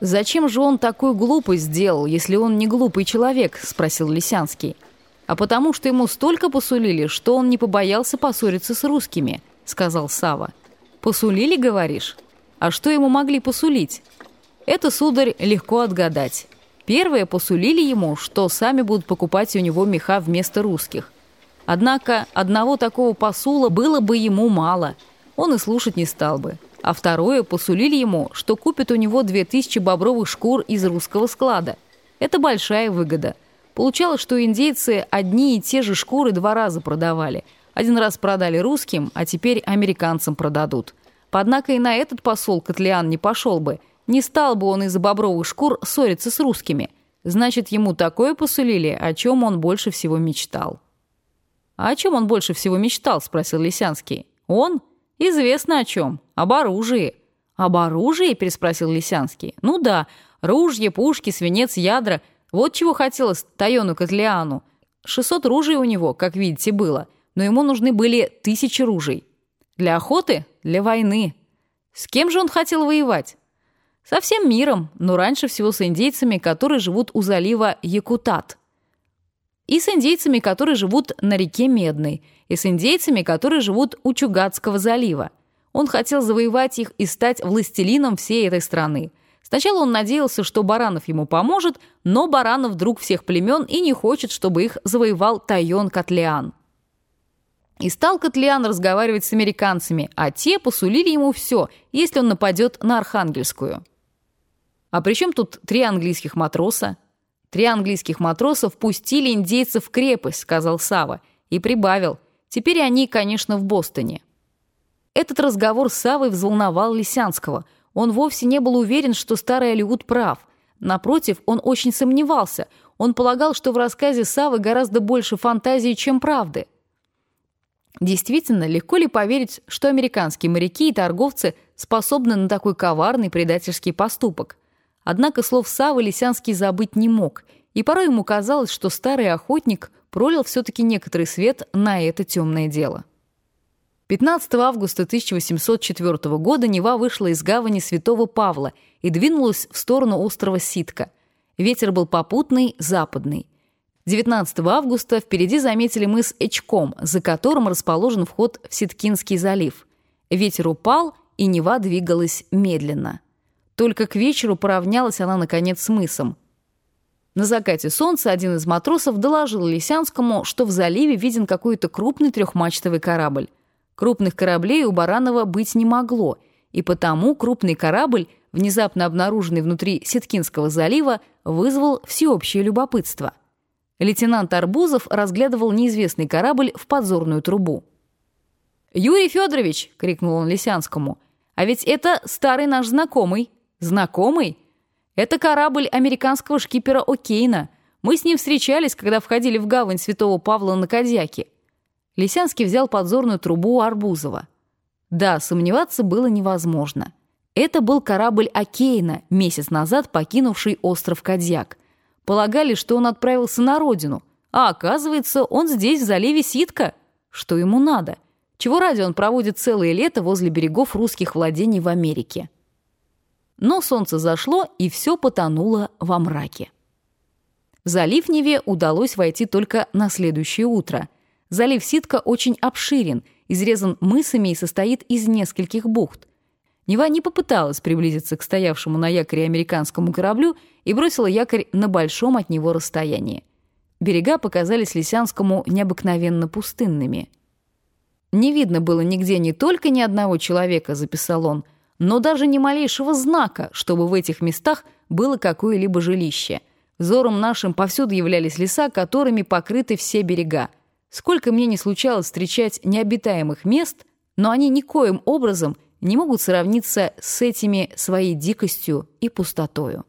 «Зачем же он такую глупость сделал, если он не глупый человек?» – спросил Лисянский. «А потому что ему столько посулили, что он не побоялся поссориться с русскими», – сказал Сава. «Посулили, говоришь? А что ему могли посулить?» «Это, сударь, легко отгадать. Первые посулили ему, что сами будут покупать у него меха вместо русских. Однако одного такого посула было бы ему мало, он и слушать не стал бы а второе посулили ему, что купят у него 2000 бобровых шкур из русского склада. Это большая выгода. Получалось, что индейцы одни и те же шкуры два раза продавали. Один раз продали русским, а теперь американцам продадут. Однако и на этот посол Котлеан не пошел бы. Не стал бы он из-за бобровых шкур ссориться с русскими. Значит, ему такое посулили, о чем он больше всего мечтал. «А о чем он больше всего мечтал?» – спросил Лисянский. «Он? Известно о чем. Об оружии». «Об оружии?» – переспросил Лисянский. «Ну да, ружья, пушки, свинец, ядра. Вот чего хотелось Тайону Котлеану. 600 ружей у него, как видите, было, но ему нужны были тысячи ружей. Для охоты? Для войны. С кем же он хотел воевать? Со всем миром, но раньше всего с индейцами, которые живут у залива Якутат. И с индейцами, которые живут на реке Медной, и с индейцами, которые живут у Чугатского залива. Он хотел завоевать их и стать властелином всей этой страны. Сначала он надеялся, что Баранов ему поможет, но Баранов друг всех племен и не хочет, чтобы их завоевал Тайон Котлеан. И стал Котлеан разговаривать с американцами, а те посулили ему все, если он нападет на Архангельскую. А при чем тут три английских матроса? Три английских матроса впустили индейцев в крепость, сказал Сава, и прибавил. Теперь они, конечно, в Бостоне. Этот разговор с Савой взволновал Лисянского. Он вовсе не был уверен, что старый Алиут прав. Напротив, он очень сомневался. Он полагал, что в рассказе Савы гораздо больше фантазии, чем правды. Действительно, легко ли поверить, что американские моряки и торговцы способны на такой коварный предательский поступок? Однако слов Савы Лисянский забыть не мог, и порой ему казалось, что старый охотник пролил все-таки некоторый свет на это темное дело. 15 августа 1804 года Нева вышла из гавани Святого Павла и двинулась в сторону острова Ситка. Ветер был попутный, западный. 19 августа впереди заметили мыс Эчком, за которым расположен вход в Ситкинский залив. Ветер упал, и Нева двигалась медленно. Только к вечеру поравнялась она, наконец, с мысом. На закате солнца один из матросов доложил Лисянскому, что в заливе виден какой-то крупный трехмачтовый корабль. Крупных кораблей у Баранова быть не могло, и потому крупный корабль, внезапно обнаруженный внутри Сеткинского залива, вызвал всеобщее любопытство. Лейтенант Арбузов разглядывал неизвестный корабль в подзорную трубу. «Юрий Федорович!» — крикнул он Лисянскому. «А ведь это старый наш знакомый». «Знакомый? Это корабль американского шкипера О'Кейна. Мы с ним встречались, когда входили в гавань Святого Павла на Кадьяке. Лисянский взял подзорную трубу у Арбузова. Да, сомневаться было невозможно. Это был корабль Окейна, месяц назад покинувший остров Кадьяк. Полагали, что он отправился на родину, а оказывается, он здесь, в заливе Ситка. Что ему надо? Чего ради он проводит целое лето возле берегов русских владений в Америке? Но солнце зашло, и все потонуло во мраке. Залив Неве удалось войти только на следующее утро – Залив Ситка очень обширен, изрезан мысами и состоит из нескольких бухт. Нева не попыталась приблизиться к стоявшему на якоре американскому кораблю и бросила якорь на большом от него расстоянии. Берега показались Лисянскому необыкновенно пустынными. «Не видно было нигде не только ни одного человека», — записал он, «но даже ни малейшего знака, чтобы в этих местах было какое-либо жилище. Взором нашим повсюду являлись леса, которыми покрыты все берега. Сколько мне не случалось встречать необитаемых мест, но они никоим образом не могут сравниться с этими своей дикостью и пустотою.